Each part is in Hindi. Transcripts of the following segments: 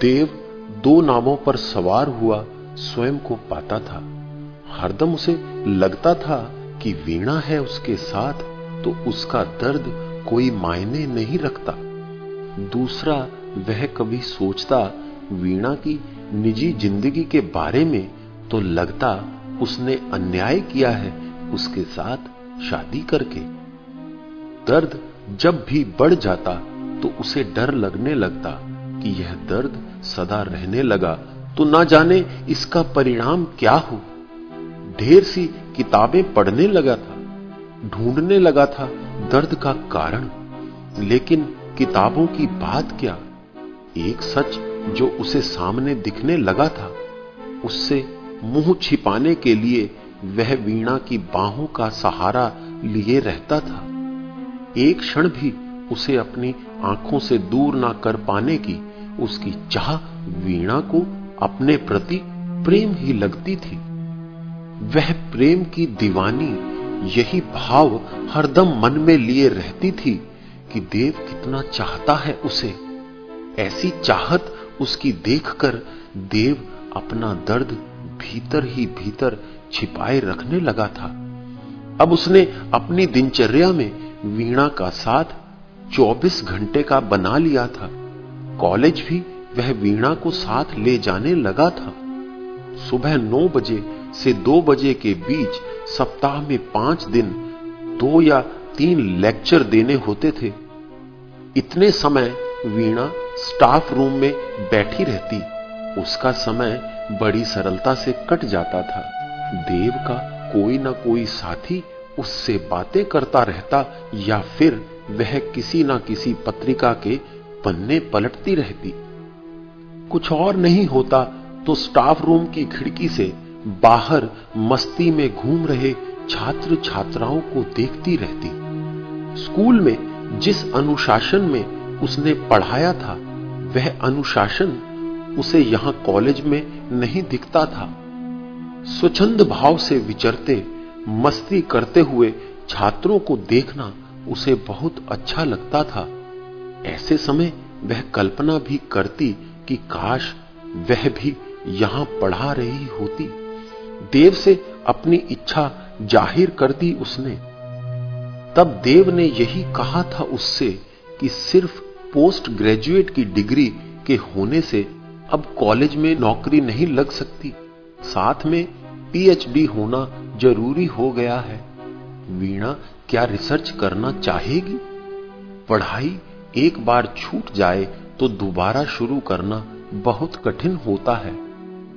देव दो नावों पर सवार हुआ स्वयं को पाता था। हरदम उसे लगता था कि वीणा है उसके साथ तो उसका दर्द कोई मायने नहीं रखता। दूसरा, वह कभी सोचता, वीणा की निजी ज़िंदगी के बारे में तो लगता, उसने अन्याय किया है उसके साथ शादी करके। दर्द जब भी बढ़ जाता तो उसे डर लगने लगता। कि यह दर्द सदा रहने लगा। तो ना जाने इसका परिणाम क्या हो। ढेर सी किताबें पढ़ने लगा था, ढूँढने लगा था दर्द का कारण। लेकिन किताबों की बात क्या? एक सच जो उसे सामने दिखने लगा था, उससे मुँह छिपाने के लिए वह वीणा की बाहों का सहारा लिए रहता था। एक क्षण भी उसे अपनी आँखों से दूर ना कर पाने की उसकी चाह वीणा को अपने प्रति प्रेम ही लगती थी। वह प्रेम की दीवानी, यही भाव हरदम मन में लिए रहती थी कि देव कितना चाहता है उसे। ऐसी चाहत उसकी देखकर देव अपना दर्द भीतर ही भीतर छिपाए रखने लगा था। अब उसने अपनी दिनचर्या में वीणा का साथ 24 घंटे का बना लिया था। कॉलेज भी वह वीणा को साथ ले जाने लगा था। सुबह नौ बजे से दो बजे के बीच सप्ताह में पाँच दिन दो या तीन लेक्चर देने होते थे। इतने समय वीणा स्टाफ रूम में बैठी रहती। उसका समय बड़ी सरलता से कट जाता था। देव का कोई ना कोई साथी उससे बातें करता रहता या फिर वह किसी ना किसी पत्रिका के पन्ने पलटती रहती। कुछ और नहीं होता तो स्टाफ रूम की खिड़की से बाहर मस्ती में घूम रहे छात्र छात्राओं को देखती रहती। स्कूल में जिस अनुशासन में उसने पढ़ाया था, वह अनुशासन उसे यहाँ कॉलेज में नहीं दिखता था। स्वच्छंद भाव से विचरते, मस्ती करते हुए छात्रों को देखना उसे बहुत अच्छा लगता था। ऐसे समय वह कल्पना भी करती कि काश वह भी यहाँ पढ़ा रही होती। देव से अपनी इच्छा ज़ाहिर कर दी उसने। तब देव ने यही कहा था उससे कि सिर्फ़ पोस्ट ग्रेजुएट की डिग्री के होने से अब कॉलेज में नौकरी नहीं लग सकती। साथ में पीएचडी होना ज़रूरी हो गया है। वीणा, क्या रिसर्च करना चाहेगी? पढ़ाई एक बार छूट जाए तो दोबारा शुरू करना बहुत कठिन होता है।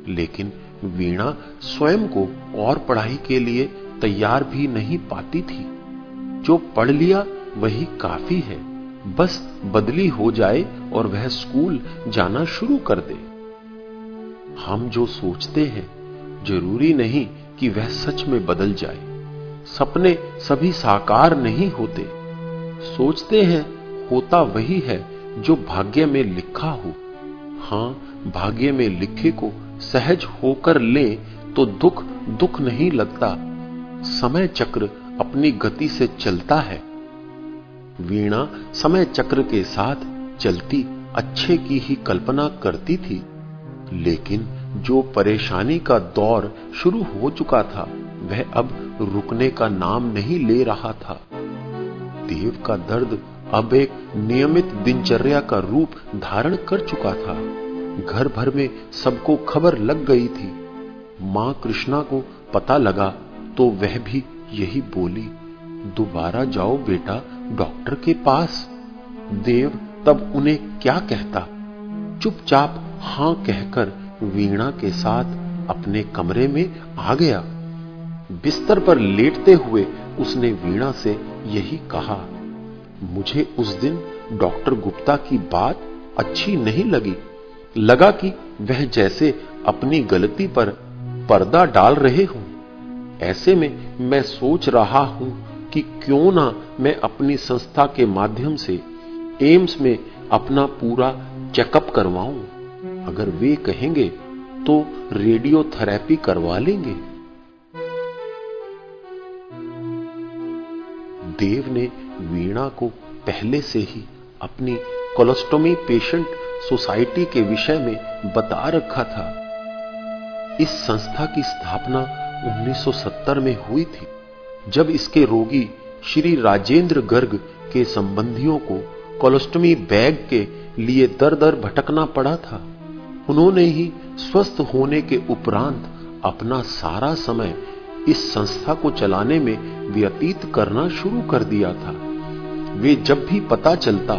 लेकिन वीणा स्वयं को और पढ़ाई के लिए तैयार भी नहीं पाती थी। जो पढ़ लिया, वही काफ़ी है। बस बदली हो जाए और वह स्कूल जाना शुरू कर दे। हम जो सोचते हैं, ज़रूरी नहीं कि वह सच में बदल जाए। सपने सभी साकार नहीं होते। सोचते हैं होता वही है जो भाग्य में लिखा हो। हाँ, भाग्य में लिखे को सहज होकर ले तो दुख दुख नहीं लगता। समय चक्र अपनी गति से चलता है। वीणा समय चक्र के साथ चलती, अच्छे की ही कल्पना करती थी। लेकिन जो परेशानी का दौर शुरू हो चुका था, वह अब रुकने का नाम नहीं ले रहा था। देव का दर्द अब एक नियमित दिनचर्या का रूप धारण कर चुका था। घर भर में सबको खबर लग गई थी। माँ कृष्णा को पता लगा तो वह भी यही बोली, दोबारा जाओ बेटा डॉक्टर के पास। देव तब उन्हें क्या कहता? चुपचाप हाँ कहकर वीणा के साथ अपने कमरे में आ गया। बिस्तर पर लेटते हुए उसने वीणा से यही कहा मुझे उस दिन डॉक्टर गुप्ता की बात अच्छी नहीं लगी। लगा कि वह जैसे अपनी गलती पर पर्दा डाल रहे हों। ऐसे में मैं सोच रहा हूँ कि क्यों ना मैं अपनी संस्था के माध्यम से एम्स में अपना पूरा चेकअप करवाऊं। अगर वे कहेंगे तो रेडियोथेरेपी करवा लेंगे। देव ने वीणा को पहले से ही अपनी कोलोस्टोमी पेशेंट सोसाइटी के विषय में बता रखा था। इस संस्था की स्थापना 1970 में हुई थी, जब इसके रोगी श्री राजेंद्र गर्ग के संबंधियों को कोलोस्टोमी बैग के लिए दर दर भटकना पड़ा था। उन्होंने ही स्वस्थ होने के उपरांत अपना सारा समय इस संस्था को चलाने में व्यतीत करना शुरू कर दिया था। वे जब भी पता चलता,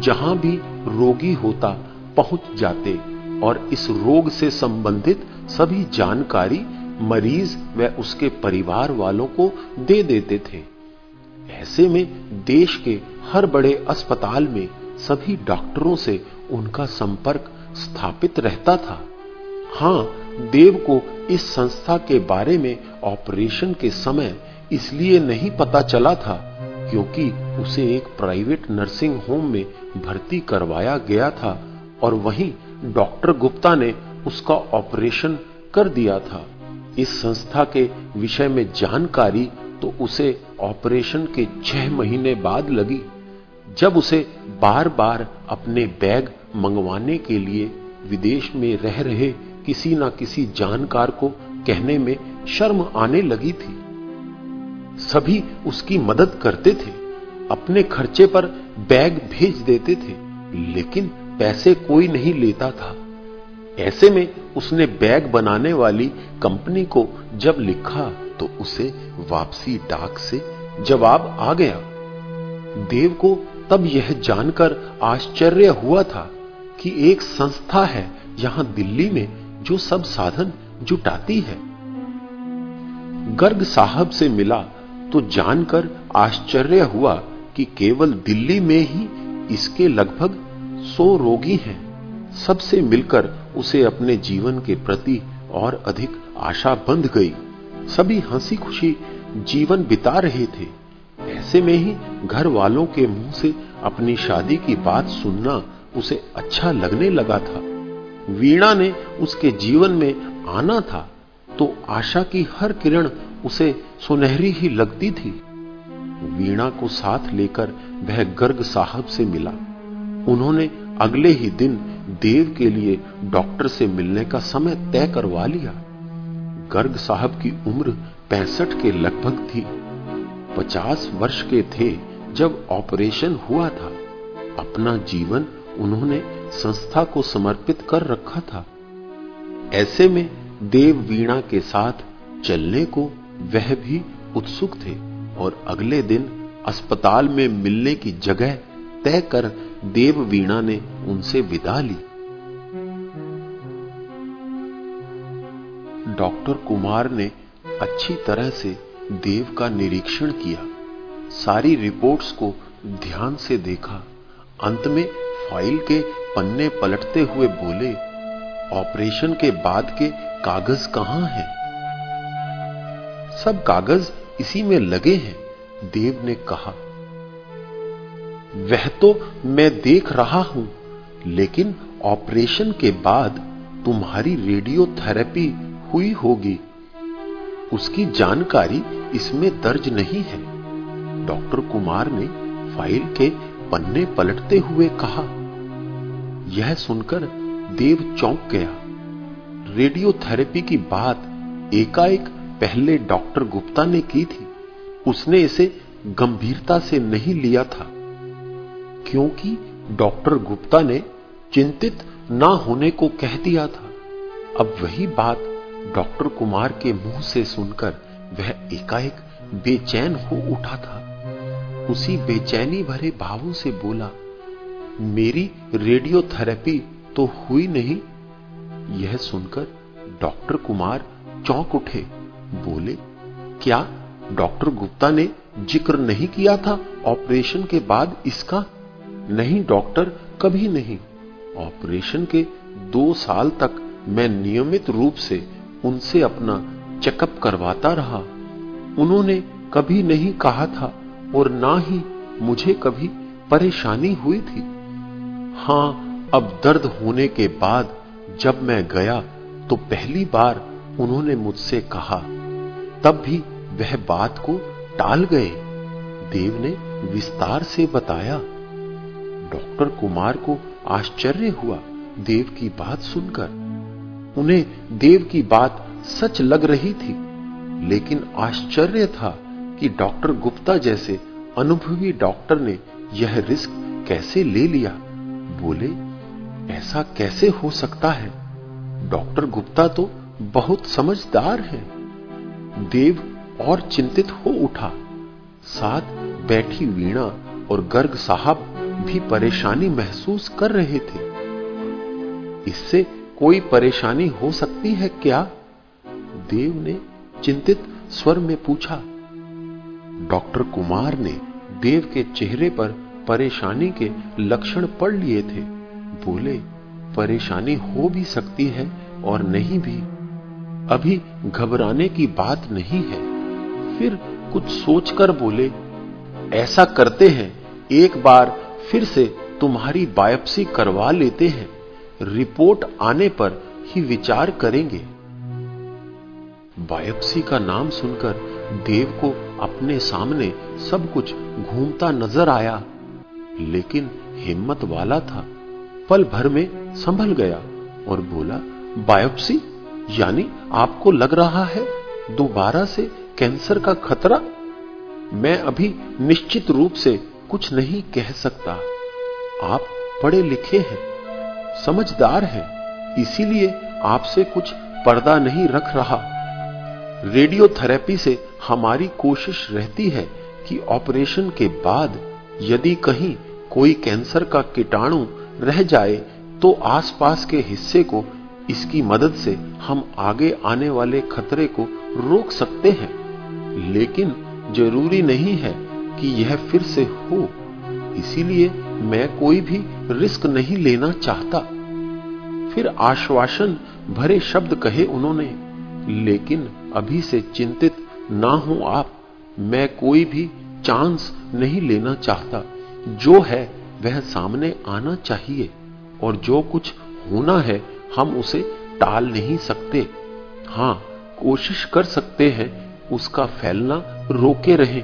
जहाँ भी रोगी होता, पहुँच जाते और इस रोग से संबंधित सभी जानकारी मरीज़ व उसके परिवार वालों को दे देते थे। ऐसे में देश के हर बड़े अस्पताल में सभी डॉक्टरों से उनका संपर्क स्थापित रहता था। हाँ, देव को इस संस्था के बारे में ऑपरेशन के समय इसलिए नहीं पता चला था क्योंकि उसे एक प्राइवेट नर्सिंग होम में भर्ती करवाया गया था और वहीं डॉक्टर गुप्ता ने उसका ऑपरेशन कर दिया था। इस संस्था के विषय में जानकारी तो उसे ऑपरेशन के छह महीने बाद लगी। जब उसे बार बार अपने बैग मंगवाने के लिए विदेश में रह रहे किसी ना किसी जानकार को कहने में शर्म आने लगी थी। सभी उसकी मदद करते थे, अपने खर्चे पर बैग भेज देते थे, लेकिन पैसे कोई नहीं लेता था। ऐसे में उसने बैग बनाने वाली कंपनी को जब लिखा तो उसे वापसी डाक से जवाब आ गया। देव को तब यह जानकर आश्चर्य हुआ था कि एक संस्था है यहाँ दिल्ली में जो सब साधन जुटाती है। गर्ग साहब से मिला तो जानकर आश्चर्य हुआ कि केवल दिल्ली में ही इसके लगभग सौ रोगी हैं। सबसे मिलकर उसे अपने जीवन के प्रति और अधिक आशा बंध गई। सभी हँसी खुशी जीवन बिता रहे थे। ऐसे में ही घर वालों के मुँह से अपनी शादी की बात सुनना उसे अच्छा लगने लगा था। वीणा ने उसके जीवन में आना था तो आशा की हर किरण उसे सुनहरी ही लगती थी। वीणा को साथ लेकर वह गर्ग साहब से मिला। उन्होंने अगले ही दिन देव के लिए डॉक्टर से मिलने का समय तय करवा लिया। गर्ग साहब की उम्र पैंसठ के लगभग थी। पचास वर्ष के थे जब ऑपरेशन हुआ था। अपना जीवन उन्होंने संस्था को समर्पित कर रखा था। ऐसे में देव वीणा के साथ चलने को वह भी उत्सुक थे और अगले दिन अस्पताल में मिलने की जगह तय कर देव वीणा ने उनसे विदा ली। डॉक्टर कुमार ने अच्छी तरह से देव का निरीक्षण किया। सारी रिपोर्ट्स को ध्यान से देखा। अंत में फ़ाइल के पन्ने पलटते हुए बोले, ऑपरेशन के बाद के कागज़ कहाँ हैं? सब कागज़ इसी में लगे हैं, देव ने कहा। वह तो मैं देख रहा हूँ, लेकिन ऑपरेशन के बाद तुम्हारी रेडियोथेरेपी हुई होगी। उसकी जानकारी इसमें दर्ज नहीं है। डॉक्टर कुमार ने फ़ाइल के पन्ने पलटते हुए कहा। यह सुनकर देव चौंक गया। रेडियोथेरेपी की बात एकाएक पहले डॉक्टर गुप्ता ने की थी। उसने इसे गंभीरता से नहीं लिया था, क्योंकि डॉक्टर गुप्ता ने चिंतित ना होने को कह दिया था। अब वही बात डॉक्टर कुमार के मुँह से सुनकर वह एकाएक बेचैन हो उठा था। उसी बेचैनी भरे भावों से बोला, मेरी रेडियोथेरेपी तो हुई नहीं? यह सुनकर डॉक्टर कुमार चौंक उठे। बोले, क्या डॉक्टर गुप्ता ने ज़िक्र नहीं किया था ऑपरेशन के बाद इसका? नहीं डॉक्टर, कभी नहीं। ऑपरेशन के दो साल तक मैं नियमित रूप से उनसे अपना चेकअप करवाता रहा। उन्होंने कभी नहीं कहा था और ना ही मुझे कभी परेशानी हुई थी। हाँ, अब दर्द होने के बाद जब मैं गया तो पहली बार उन्होंने मुझसे कहा तब भी वह बात को टाल गए। देव ने विस्तार से बताया। डॉक्टर कुमार को आश्चर्य हुआ देव की बात सुनकर। उन्हें देव की बात सच लग रही थी, लेकिन आश्चर्य था कि डॉक्टर गुप्ता जैसे अनुभवी डॉक्टर ने यह रिस्क कैसे ले लिया। बोले, ऐसा कैसे हो सकता है? डॉक्टर गुप्ता तो बहुत समझदार है। देव और चिंतित हो उठा। साथ बैठी वीणा और गर्ग साहब भी परेशानी महसूस कर रहे थे। इससे कोई परेशानी हो सकती है क्या? देव ने चिंतित स्वर में पूछा। डॉक्टर कुमार ने देव के चेहरे पर परेशानी के लक्षण पढ़ लिए थे। बोले, परेशानी हो भी सकती है और नहीं भी। अभी घबराने की बात नहीं है। फिर कुछ सोचकर बोले, ऐसा करते हैं, एक बार फिर से तुम्हारी बायोप्सी करवा लेते हैं। रिपोर्ट आने पर ही विचार करेंगे। बायोप्सी का नाम सुनकर देव को अपने सामने सब कुछ घूमता नज़र आया, लेकिन हिम्मत वाला था, पल भर में संभल गया और बोला, बायोप्सी यानी आपको लग रहा है दोबारा से कैंसर का खतरा? मैं अभी निश्चित रूप से कुछ नहीं कह सकता। आप पढ़े लिखे हैं, समझदार हैं, इसीलिए आपसे कुछ पर्दा नहीं रख रहा। रेडियोथेरेपी से हमारी कोशिश रहती है कि ऑपरेशन के बाद यदि कहीं कोई कैंसर का कीटाणु रह जाए तो आसपास के हिस्से को इसकी मदद से हम आगे आने वाले खतरे को रोक सकते हैं। लेकिन ज़रूरी नहीं है कि यह फिर से हो। इसीलिए मैं कोई भी रिस्क नहीं लेना चाहता। फिर आश्वासन भरे शब्द कहे उन्होंने, लेकिन अभी से चिंतित ना हो आप। मैं कोई भी चांस नहीं लेना चाहता। जो है वह सामने आना चाहिए और जो कुछ होना है हम उसे टाल नहीं सकते। हाँ, कोशिश कर सकते हैं, उसका फैलना रोके रहे।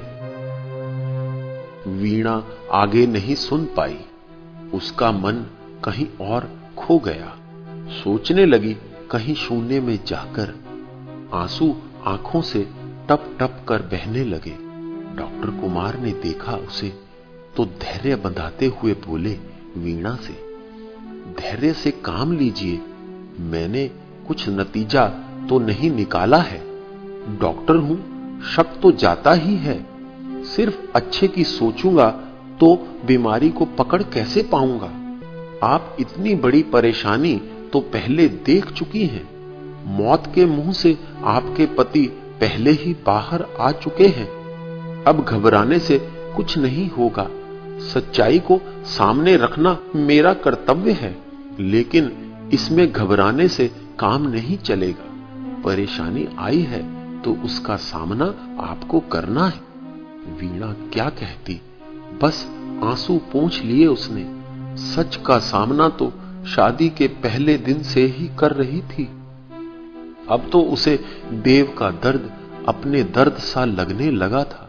वीणा आगे नहीं सुन पाई। उसका मन कहीं और खो गया। सोचने लगी, कहीं शून्य में जाकर। आँसू आँखों से टप टप कर बहने लगे। डॉक्टर कुमार ने देखा उसे तो धैर्य बंधाते हुए बोले, वीणा से, धैर्य से काम लीजिए। मैंने कुछ नतीजा तो नहीं निकाला है। डॉक्टर हूँ, शक तो जाता ही है। सिर्फ़ अच्छे की सोचूँगा तो बीमारी को पकड़ कैसे पाऊँगा? आप इतनी बड़ी परेशानी तो पहले देख चुकी हैं। मौत के मुँह से आपके पति पहले ही बाहर आ चुके हैं। अब घबराने से कुछ नहीं होगा। सच्चाई को सामने रखना मेरा कर्तव्य है। लेकिन इसमें घबराने से काम नहीं चलेगा। परेशानी आई है तो उसका सामना आपको करना है। वीणा क्या कहती? बस आँसू पूछ लिए उसने। सच का सामना तो शादी के पहले दिन से ही कर रही थी। अब तो उसे देव का दर्द अपने दर्द सा लगने लगा था।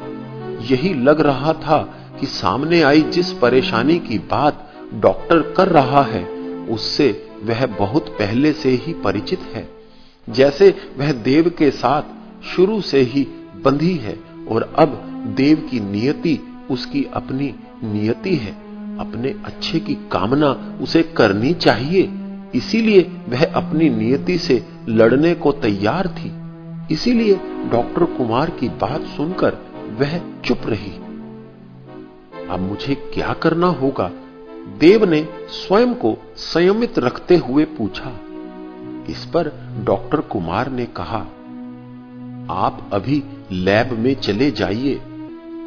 यही लग रहा था कि सामने आई जिस परेशानी की बात डॉक्टर कर रहा है, उससे वह बहुत पहले से ही परिचित है। जैसे वह देव के साथ शुरू से ही बंधी है और अब देव की नियति उसकी अपनी नियति है। अपने अच्छे की कामना उसे करनी चाहिए। इसीलिए वह अपनी नियति से लड़ने को तैयार थी। इसीलिए डॉक्टर कुमार की बात सुनकर वह चुप रही। अब मुझे क्या करना होगा? देव ने स्वयं को संयमित रखते हुए पूछा। इस पर डॉक्टर कुमार ने कहा, आप अभी लैब में चले जाइए।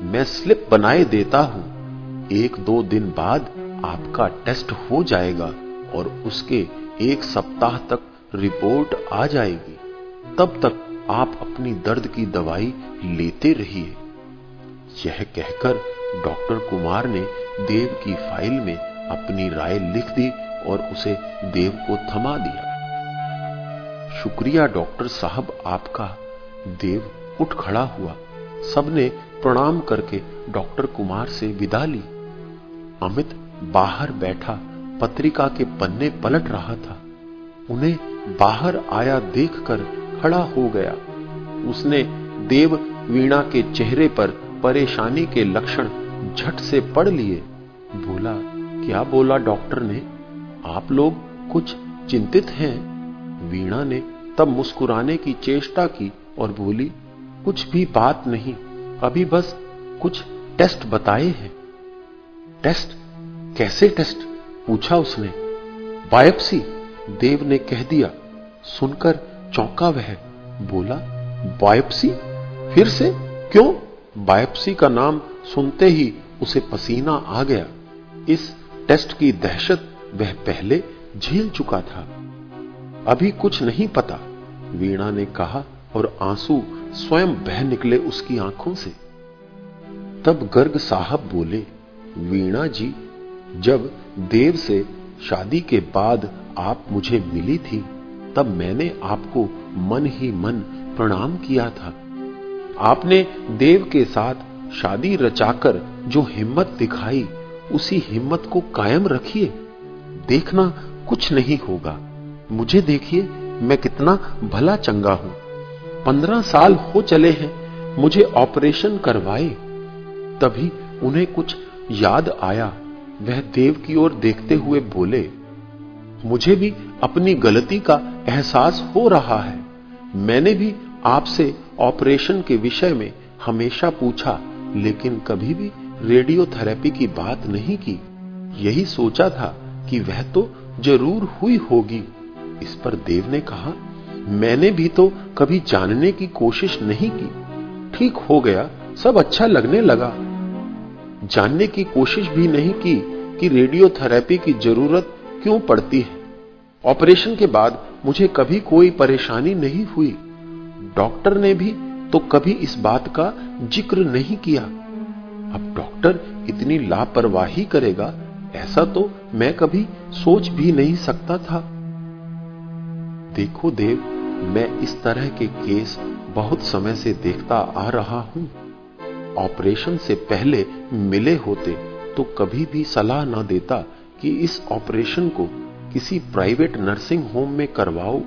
मैं स्लिप बनाए देता हूँ। एक दो दिन बाद आपका टेस्ट हो जाएगा और उसके एक सप्ताह तक रिपोर्ट आ जाएगी। तब तक आप अपनी दर्द की दवाई लेते रहिए। यह कहकर डॉक्टर कुमार ने देव की फ़ाइल में अपनी राय लिख दी और उसे देव को थमा दिया। शुक्रिया, डॉक्टर साहब, आपका। देव उठ खड़ा हुआ। सबने प्रणाम करके डॉक्टर कुमार से विदा ली। अमित बाहर बैठा, पत्रिका के पन्ने पलट रहा था। उन्हें बाहर आया देखकर खड़ा हो गया। उसने देव वीणा के चेहरे पर परेशानी के लक्षण झट से पढ़ लिए। बोला, क्या बोला डॉक्टर ने? आप लोग कुछ चिंतित हैं? वीणा ने तब मुस्कुराने की चेष्टा की और बोली, कुछ भी बात नहीं, अभी बस कुछ टेस्ट बताए हैं। टेस्ट? कैसे टेस्ट? पूछा उसने। बायोप्सी, देव ने कह दिया। सुनकर चौंका वह। बोला, बायोप्सी? फिर से? क्यों? बायोप्सी का नाम सुनते ही उसे पसीना आ गया। इस टेस्ट की दहशत वह पहले झेल चुका था। अभी कुछ नहीं पता, वीणा ने कहा और आँसू स्वयं बह निकले उसकी आँखों से। तब गर्ग साहब बोले, वीणा जी, जब देव से शादी के बाद आप मुझे मिली थी, तब मैंने आपको मन ही मन प्रणाम किया था। आपने देव के साथ शादी रचाकर जो हिम्मत दिखाई, उसी हिम्मत को कायम रखिए। देखना कुछ नहीं होगा। मुझे देखिए, मैं कितना भला चंगा हूँ। पंद्रह साल हो चले हैं, मुझे ऑपरेशन करवाए। तभी उन्हें कुछ याद आया। वह देव की ओर देखते हुए बोले, मुझे भी अपनी गलती का एहसास हो रहा है। मैंने भी आपसे ऑपरेशन के विषय में हमेशा पूछा। लेकिन कभी भी रेडियोथेरेपी की बात नहीं की। यही सोचा था कि वह तो ज़रूर हुई होगी। इस पर देव ने कहा, मैंने भी तो कभी जानने की कोशिश नहीं की। ठीक हो गया, सब अच्छा लगने लगा। जानने की कोशिश भी नहीं की कि रेडियोथेरेपी की ज़रूरत क्यों पड़ती है। ऑपरेशन के बाद मुझे कभी कोई परेशानी नहीं हुई। डॉक्टर ने भी तो कभी इस बात का ज़िक्र नहीं किया। अब डॉक्टर इतनी लापरवाही करेगा, ऐसा तो मैं कभी सोच भी नहीं सकता था। देखो देव, मैं इस तरह के केस बहुत समय से देखता आ रहा हूँ। ऑपरेशन से पहले मिले होते तो कभी भी सलाह ना देता कि इस ऑपरेशन को किसी प्राइवेट नर्सिंग होम में करवाओ।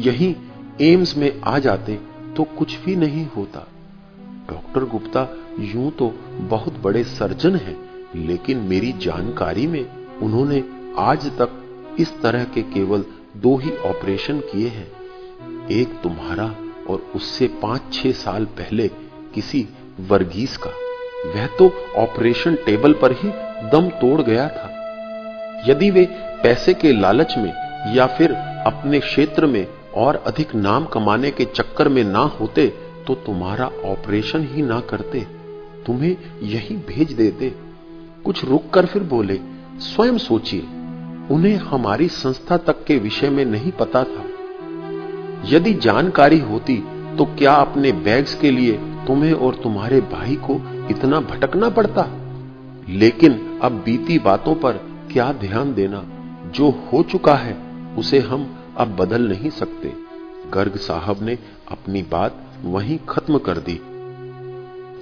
यहीं एम्स में आ जाते तो कुछ भी नहीं होता। डॉक्टर गुप्ता, यूँ तो बहुत बड़े सर्जन हैं, लेकिन मेरी जानकारी में उन्होंने आज तक इस तरह के केवल दो ही ऑपरेशन किए हैं। एक तुम्हारा और उससे पाँच छह साल पहले किसी वर्गीस का। वह तो ऑपरेशन टेबल पर ही दम तोड़ गया था। यदि वे पैसे के लालच में या फिर अपने क्षेत्र में और अधिक नाम कमाने के चक्कर में ना होते तो तुम्हारा ऑपरेशन ही ना करते। तुम्हें यही भेज देते। कुछ रुक कर फिर बोले, स्वयं सोचिए, उन्हें हमारी संस्था तक के विषय में नहीं पता था। यदि जानकारी होती तो क्या अपने बैग्स के लिए तुम्हें और तुम्हारे भाई को इतना भटकना पड़ता? लेकिन अब बीती बातों पर क्या ध्यान देना? जो हो चुका है, उसे हम अब बदल नहीं सकते। गर्ग साहब ने अपनी बात वहीं खत्म कर दी।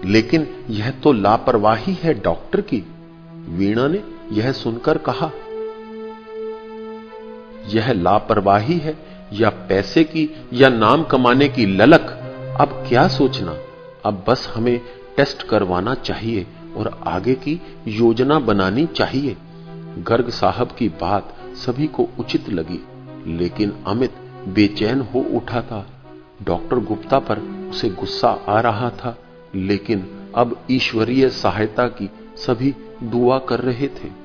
लेकिन यह तो लापरवाही है डॉक्टर की। वीणा ने यह सुनकर कहा, यह लापरवाही है, या पैसे की, या नाम कमाने की ललक। अब क्या सोचना? अब बस हमें टेस्ट करवाना चाहिए और आगे की योजना बनानी चाहिए। गर्ग साहब की बात सभी को उचित लगी। लेकिन अमित बेचैन हो उठा था। डॉक्टर गुप्ता पर उसे गुस्सा आ रहा था, लेकिन अब ईश्वरीय सहायता की सभी दुआ कर रहे थे।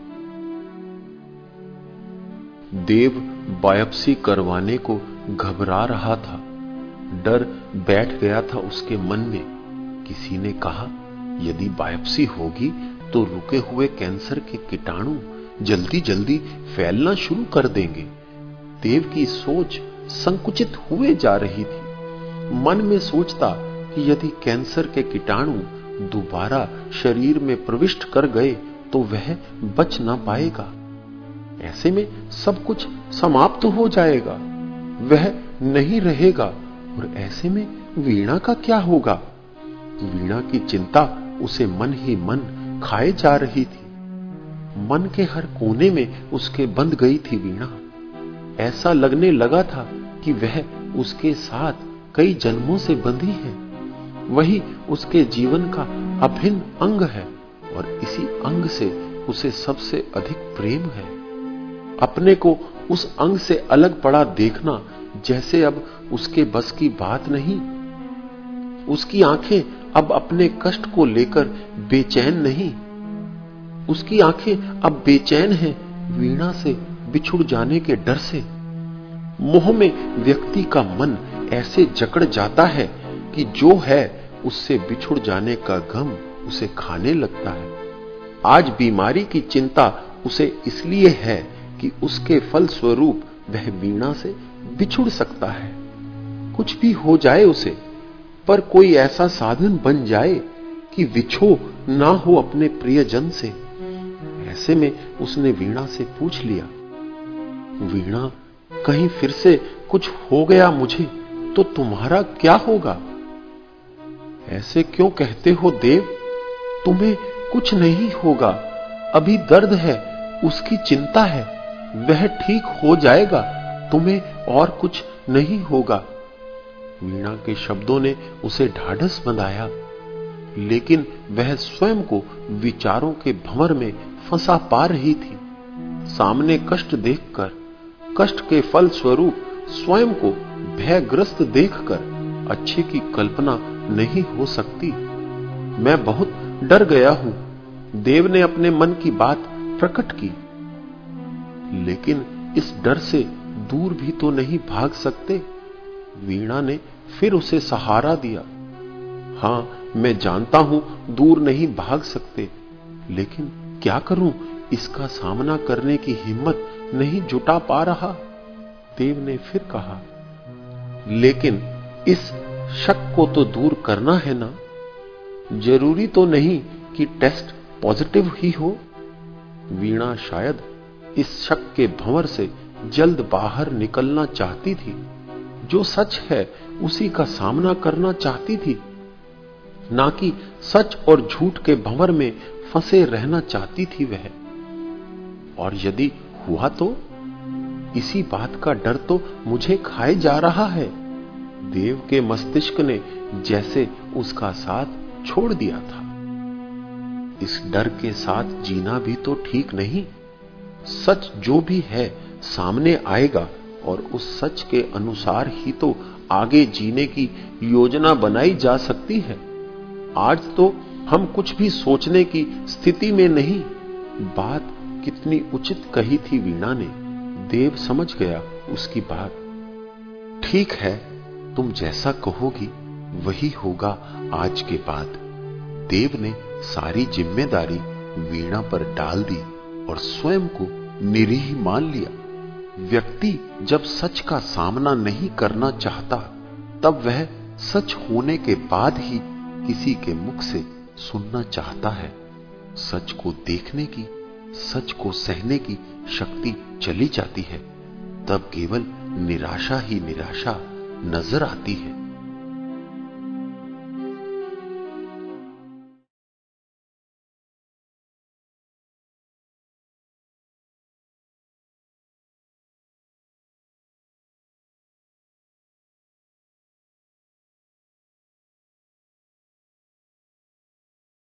देव बायोप्सी करवाने को घबरा रहा था। डर बैठ गया था उसके मन में। किसी ने कहा, यदि बायोप्सी होगी तो रुके हुए कैंसर के कीटाणु जल्दी जल्दी फैलना शुरू कर देंगे। देव की सोच संकुचित हुए जा रही थी। मन में सोचता कि यदि कैंसर के कीटाणु दोबारा शरीर में प्रविष्ट कर गए तो वह बच ना पाएगा। ऐसे में सब कुछ समाप्त हो जाएगा। वह नहीं रहेगा, और ऐसे में वीणा का क्या होगा? वीणा की चिंता उसे मन ही मन खाए जा रही थी। मन के हर कोने में उसके बंध गई थी वीणा। ऐसा लगने लगा था कि वह उसके साथ कई जन्मों से बंधी है। वही उसके जीवन का अभिन्न अंग है और इसी अंग से उसे सबसे अधिक प्रेम है। अपने को उस अंग से अलग पड़ा देखना जैसे अब उसके बस की बात नहीं। उसकी आँखें अब अपने कष्ट को लेकर बेचैन नहीं। उसकी आँखें अब बेचैन हैं, वीणा से बिछुड़ जाने के डर से मोह में व्यक्ति का मन ऐसे जकड़ जाता है कि जो है उससे बिछुड़ जाने का गम उसे खाने लगता है। आज बीमारी की चिंता उसे इसलिए है कि उसके फल स्वरूप वह वीणा से बिछुड़ सकता है। कुछ भी हो जाए उसे, पर कोई ऐसा साधन बन जाए कि विछो ना हो अपने प्रियजन से। ऐसे में उसने वीणा से पूछ लिया वीणा, कहीं फिर से कुछ हो गया मुझे तो तुम्हारा क्या होगा? ऐसे क्यों कहते हो देव? तुम्हें कुछ नहीं होगा। अभी दर्द है, उसकी चिंता है, वह ठीक हो जाएगा, तुम्हें और कुछ नहीं होगा। वीणा के शब्दों ने उसे ढाढ़स बंधाया लेकिन वह स्वयं को विचारों के भंवर में फंसा पा रही थी। सामने कष्ट देखकर कष्ट के फल स्वरूप स्वयं को भयग्रस्त देखकर अच्छे की कल्पना नहीं हो सकती। मैं बहुत डर गया हूँ। देव ने अपने मन की बात प्रकट की। लेकिन इस डर से दूर भी तो नहीं भाग सकते। वीणा ने फिर उसे सहारा दिया। हाँ, मैं जानता हूँ दूर नहीं भाग सकते। लेकिन क्या करूँ? इसका सामना करने की हिम्मत नहीं जुटा पा रहा। देव ने फिर कहा, लेकिन इस शक को तो दूर करना है ना? ज़रूरी तो नहीं कि टेस्ट पॉजिटिव ही हो। वीणा शायद इस शक के भंवर से जल्द बाहर निकलना चाहती थी। जो सच है, उसी का सामना करना चाहती थी। ना कि सच और झूठ के भंवर में फंसे रहना चाहती थी वह। और यदि हुआ तो? इसी बात का डर तो मुझे खाए जा रहा है। देव के मस्तिष्क ने जैसे उसका साथ छोड़ दिया था। इस डर के साथ जीना भी तो ठीक नहीं। सच जो भी है सामने आएगा और उस सच के अनुसार ही तो आगे जीने की योजना बनाई जा सकती है। आज तो हम कुछ भी सोचने की स्थिति में नहीं। बात कितनी उचित कही थी वीणा ने, देव समझ गया उसकी बात। ठीक है, तुम जैसा कहोगी, वही होगा आज के बाद। देव ने सारी ज़िम्मेदारी वीणा पर डाल दी और स्वयं को निरीह मान लिया। व्यक्ति जब सच का सामना नहीं करना चाहता, तब वह सच होने के बाद ही किसी के मुख से सुनना चाहता है। सच को देखने की सच को सहने की शक्ति चली जाती है, तब केवल निराशा ही निराशा नज़र आती है।